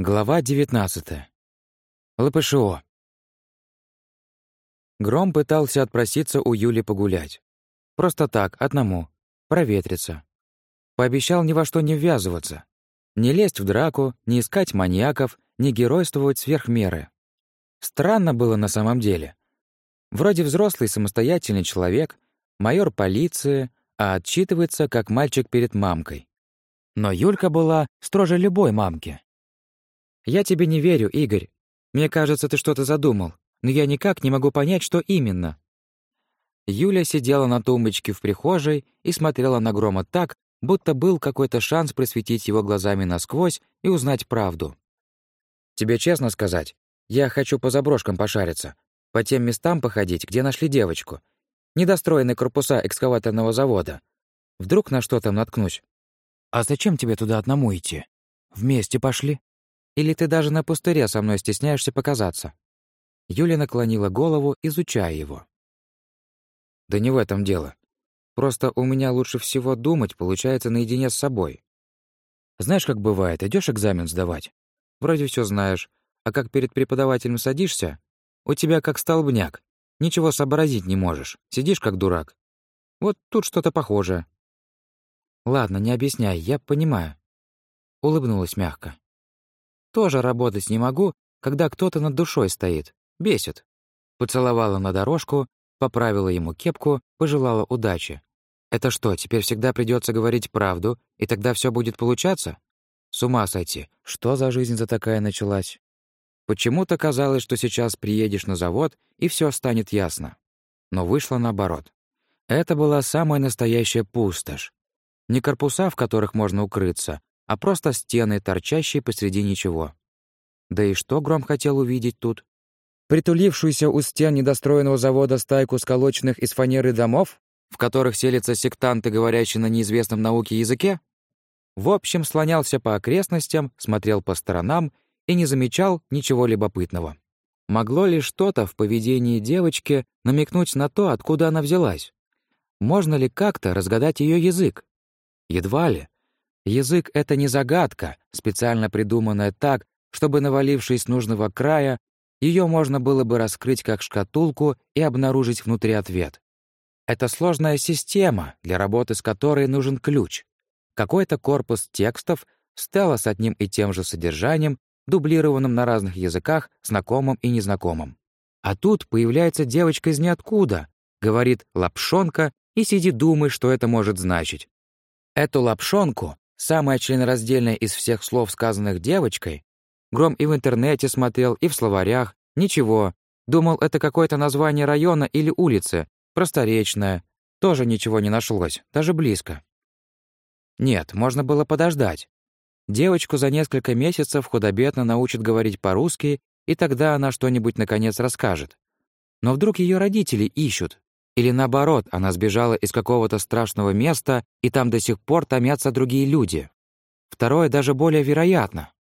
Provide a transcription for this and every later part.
Глава 19. ЛПШО. Гром пытался отпроситься у Юли погулять. Просто так, одному, проветриться. Пообещал ни во что не ввязываться. Не лезть в драку, не искать маньяков, не геройствовать сверх меры. Странно было на самом деле. Вроде взрослый самостоятельный человек, майор полиции, а отчитывается как мальчик перед мамкой. Но Юлька была строже любой мамки. «Я тебе не верю, Игорь. Мне кажется, ты что-то задумал, но я никак не могу понять, что именно». Юля сидела на тумбочке в прихожей и смотрела на Грома так, будто был какой-то шанс просветить его глазами насквозь и узнать правду. «Тебе честно сказать, я хочу по заброшкам пошариться, по тем местам походить, где нашли девочку. Недостроенные корпуса экскаваторного завода. Вдруг на что там наткнусь?» «А зачем тебе туда одному идти? Вместе пошли?» Или ты даже на пустыре со мной стесняешься показаться?» Юля наклонила голову, изучая его. «Да не в этом дело. Просто у меня лучше всего думать получается наедине с собой. Знаешь, как бывает, идешь экзамен сдавать. Вроде все знаешь, а как перед преподавателем садишься, у тебя как столбняк. Ничего сообразить не можешь, сидишь как дурак. Вот тут что-то похожее. Ладно, не объясняй, я понимаю. Улыбнулась мягко. Тоже работать не могу, когда кто-то над душой стоит. Бесит. Поцеловала на дорожку, поправила ему кепку, пожелала удачи. Это что, теперь всегда придется говорить правду, и тогда все будет получаться? С ума сойти. Что за жизнь за такая началась? Почему-то казалось, что сейчас приедешь на завод, и все станет ясно. Но вышло наоборот. Это была самая настоящая пустошь. Не корпуса, в которых можно укрыться, а просто стены, торчащие посреди ничего. Да и что Гром хотел увидеть тут? Притулившуюся у стен недостроенного завода стайку сколоченных из фанеры домов, в которых селятся сектанты, говорящие на неизвестном науке языке? В общем, слонялся по окрестностям, смотрел по сторонам и не замечал ничего любопытного. Могло ли что-то в поведении девочки намекнуть на то, откуда она взялась? Можно ли как-то разгадать ее язык? Едва ли. Язык — это не загадка, специально придуманная так, чтобы, навалившись нужного края, ее можно было бы раскрыть как шкатулку и обнаружить внутри ответ. Это сложная система, для работы с которой нужен ключ. Какой-то корпус текстов, стела с одним и тем же содержанием, дублированным на разных языках, знакомым и незнакомым. А тут появляется девочка из ниоткуда, говорит «лапшонка» и сидит думает, что это может значить. Эту лапшонку Самое членораздельное из всех слов, сказанных девочкой, Гром и в интернете смотрел, и в словарях, ничего. Думал, это какое-то название района или улицы, просторечное. Тоже ничего не нашлось, даже близко. Нет, можно было подождать. Девочку за несколько месяцев худобедно научат говорить по-русски, и тогда она что-нибудь наконец расскажет. Но вдруг ее родители ищут, или наоборот, она сбежала из какого-то страшного места, и там до сих пор томятся другие люди. Второе даже более вероятно.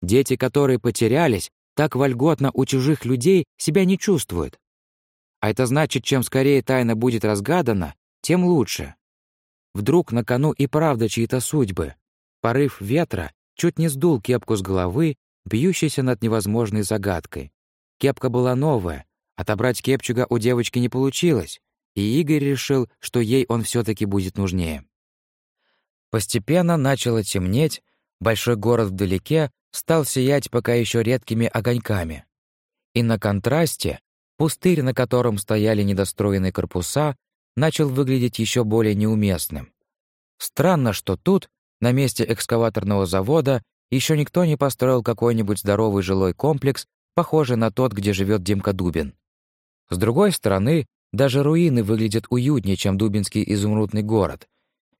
Дети, которые потерялись, так вольготно у чужих людей себя не чувствуют. А это значит, чем скорее тайна будет разгадана, тем лучше. Вдруг на кону и правда чьи-то судьбы. Порыв ветра чуть не сдул кепку с головы, бьющейся над невозможной загадкой. Кепка была новая, Отобрать кепчуга у девочки не получилось, и Игорь решил, что ей он все таки будет нужнее. Постепенно начало темнеть, большой город вдалеке стал сиять пока еще редкими огоньками. И на контрасте пустырь, на котором стояли недостроенные корпуса, начал выглядеть еще более неуместным. Странно, что тут, на месте экскаваторного завода, еще никто не построил какой-нибудь здоровый жилой комплекс, похожий на тот, где живет Димка Дубин. С другой стороны, даже руины выглядят уютнее, чем Дубинский изумрудный город.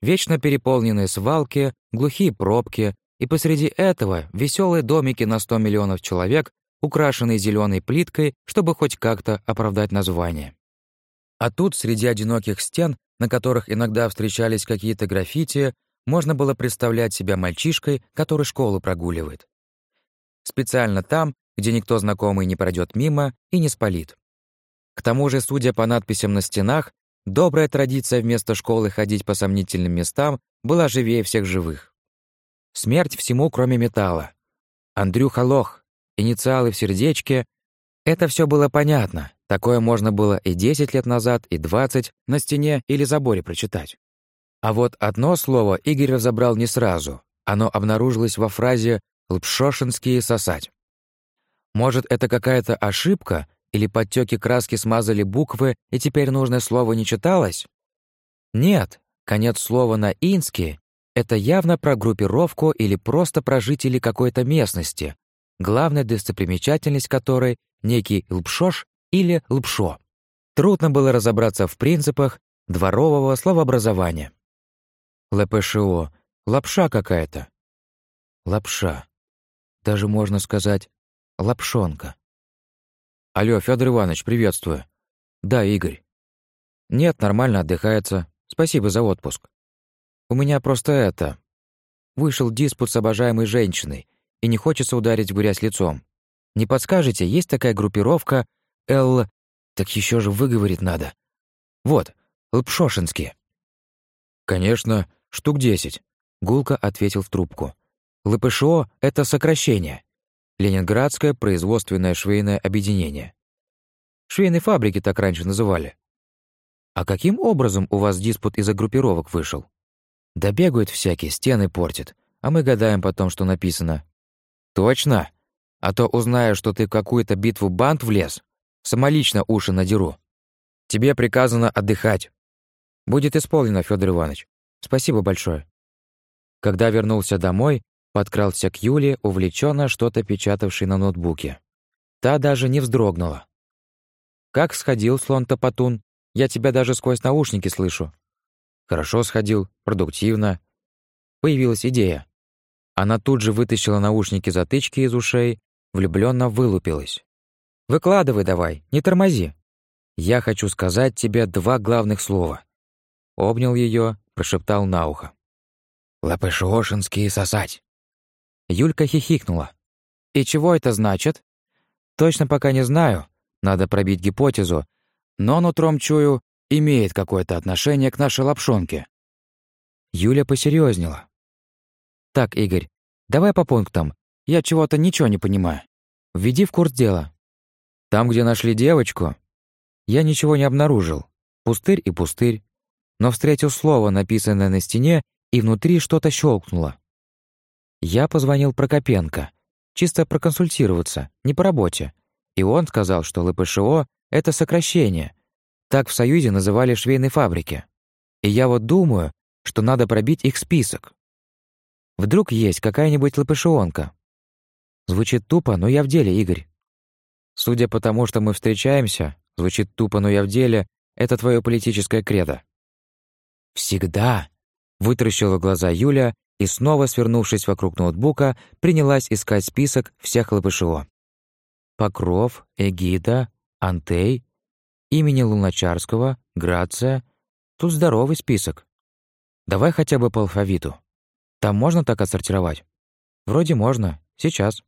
Вечно переполненные свалки, глухие пробки, и посреди этого веселые домики на 100 миллионов человек, украшенные зеленой плиткой, чтобы хоть как-то оправдать название. А тут, среди одиноких стен, на которых иногда встречались какие-то граффити, можно было представлять себя мальчишкой, который школу прогуливает. Специально там, где никто знакомый не пройдет мимо и не спалит. К тому же, судя по надписям на стенах, добрая традиция вместо школы ходить по сомнительным местам была живее всех живых. Смерть всему, кроме металла. Андрюха Лох, инициалы в сердечке. Это все было понятно. Такое можно было и 10 лет назад, и 20 на стене или заборе прочитать. А вот одно слово Игорь разобрал не сразу. Оно обнаружилось во фразе «лпшошинские сосать». Может, это какая-то ошибка, или подтеки краски смазали буквы, и теперь нужное слово не читалось? Нет, конец слова на «ински» — это явно про группировку или просто про жителей какой-то местности, главная достопримечательность которой — некий лпшош или лпшо. Трудно было разобраться в принципах дворового словообразования. ЛПШО — лапша какая-то. Лапша. Даже можно сказать лапшонка. Алло, Федор Иванович, приветствую. Да, Игорь. Нет, нормально отдыхается. Спасибо за отпуск. У меня просто это... Вышел диспут с обожаемой женщиной, и не хочется ударить в грязь лицом. Не подскажете, есть такая группировка Л... Так еще же выговорить надо. Вот, Лпшошинские. Конечно, штук десять. Гулко ответил в трубку. ЛПШО — это сокращение. Ленинградское производственное швейное объединение. Швейные фабрики так раньше называли. А каким образом у вас диспут из-за группировок вышел? Да бегают всякие, стены портят, а мы гадаем потом, что написано. Точно? А то узнаю, что ты в какую-то битву банд влез, самолично уши надеру. Тебе приказано отдыхать. Будет исполнено, Федор Иванович. Спасибо большое. Когда вернулся домой, подкрался к Юле, увлеченно что-то печатавшей на ноутбуке. Та даже не вздрогнула. «Как сходил, слон-топотун? Я тебя даже сквозь наушники слышу». «Хорошо сходил, продуктивно». Появилась идея. Она тут же вытащила наушники-затычки из ушей, влюбленно вылупилась. «Выкладывай давай, не тормози. Я хочу сказать тебе два главных слова». Обнял ее, прошептал на ухо. «Лапышошинские сосать». Юлька хихикнула. «И чего это значит?» «Точно пока не знаю. Надо пробить гипотезу. Но нутром чую, имеет какое-то отношение к нашей лапшонке». Юля посерьезнела. «Так, Игорь, давай по пунктам. Я чего-то ничего не понимаю. Введи в курс дела». Там, где нашли девочку, я ничего не обнаружил. Пустырь и пустырь. Но встретил слово, написанное на стене, и внутри что-то щелкнуло. Я позвонил Прокопенко, чисто проконсультироваться, не по работе. И он сказал, что ЛПШО — это сокращение. Так в Союзе называли швейные фабрики. И я вот думаю, что надо пробить их список. Вдруг есть какая-нибудь ЛПШОнка. Звучит тупо, но я в деле, Игорь. Судя по тому, что мы встречаемся, звучит тупо, но я в деле, это твое политическое кредо. Всегда, вытаращила глаза Юля и снова, свернувшись вокруг ноутбука, принялась искать список всех ЛПШО. Покров, Эгида, Антей, имени Луначарского, Грация. Тут здоровый список. Давай хотя бы по алфавиту. Там можно так отсортировать? Вроде можно. Сейчас.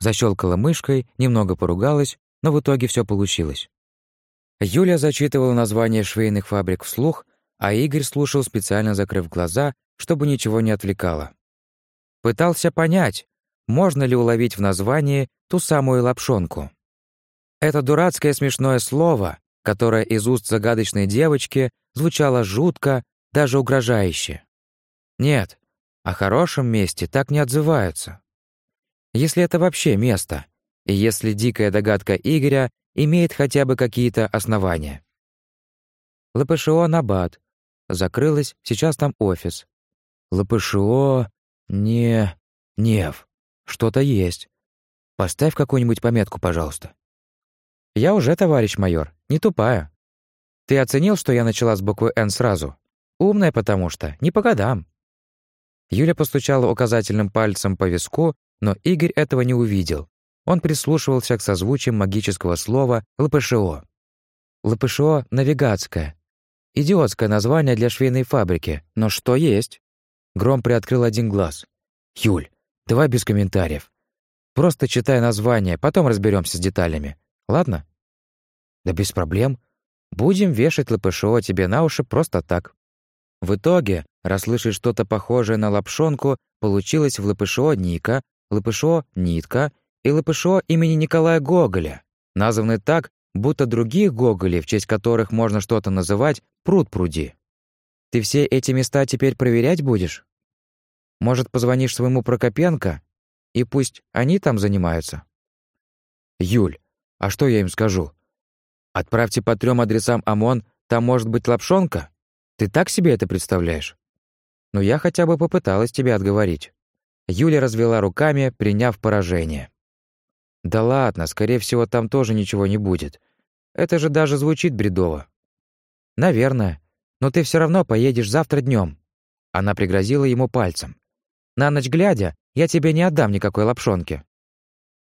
Защелкала мышкой, немного поругалась, но в итоге все получилось. Юля зачитывала название швейных фабрик вслух, а Игорь слушал, специально закрыв глаза чтобы ничего не отвлекало. Пытался понять, можно ли уловить в названии ту самую лапшонку. Это дурацкое смешное слово, которое из уст загадочной девочки звучало жутко, даже угрожающе. Нет, о хорошем месте так не отзываются. Если это вообще место, и если дикая догадка Игоря имеет хотя бы какие-то основания. ЛПШО «Набат». Закрылась, сейчас там офис. ЛПШО... не... Нев. Что-то есть. Поставь какую-нибудь пометку, пожалуйста. Я уже, товарищ майор, не тупая. Ты оценил, что я начала с буквы «Н» сразу? Умная потому что, не по годам. Юля постучала указательным пальцем по виску, но Игорь этого не увидел. Он прислушивался к созвучиям магического слова «ЛПШО». ЛПШО — навигатское. Идиотское название для швейной фабрики, но что есть? Гром приоткрыл один глаз. «Юль, давай без комментариев. Просто читай название, потом разберемся с деталями. Ладно?» «Да без проблем. Будем вешать ЛПШО тебе на уши просто так». В итоге, расслышать что-то похожее на лапшонку, получилось в ЛПШО Ника, Лопышо «Нитка» и Лопышо имени Николая Гоголя, названы так, будто других Гоголей, в честь которых можно что-то называть, пруд пруди. Ты все эти места теперь проверять будешь? Может, позвонишь своему Прокопенко, и пусть они там занимаются? Юль, а что я им скажу? Отправьте по трем адресам ОМОН, там может быть лапшонка? Ты так себе это представляешь? Но я хотя бы попыталась тебя отговорить. Юля развела руками, приняв поражение. Да ладно, скорее всего, там тоже ничего не будет. Это же даже звучит бредово. Наверное. Но ты все равно поедешь завтра днем. Она пригрозила ему пальцем. На ночь глядя, я тебе не отдам никакой лапшонки.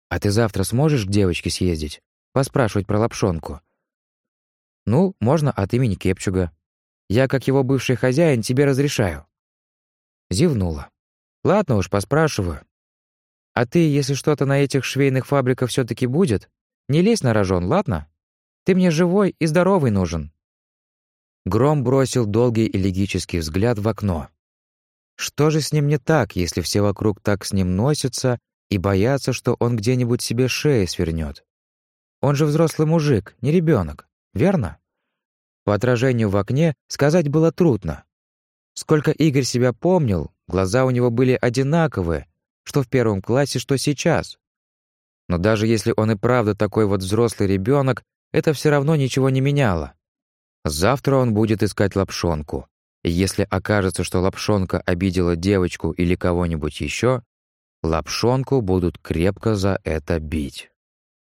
А ты завтра сможешь к девочке съездить? Поспрашивать про лапшонку? Ну, можно от имени Кепчуга. Я, как его бывший хозяин, тебе разрешаю. Зевнула. Ладно уж, поспрашиваю. А ты, если что-то на этих швейных фабриках все таки будет, не лезь на рожон, ладно? Ты мне живой и здоровый нужен. Гром бросил долгий элегический взгляд в окно. Что же с ним не так, если все вокруг так с ним носятся и боятся, что он где-нибудь себе шею свернет? Он же взрослый мужик, не ребенок, верно? По отражению в окне сказать было трудно. Сколько Игорь себя помнил, глаза у него были одинаковые, что в первом классе, что сейчас. Но даже если он и правда такой вот взрослый ребенок, это все равно ничего не меняло. Завтра он будет искать лапшонку. Если окажется, что лапшонка обидела девочку или кого-нибудь еще, лапшонку будут крепко за это бить.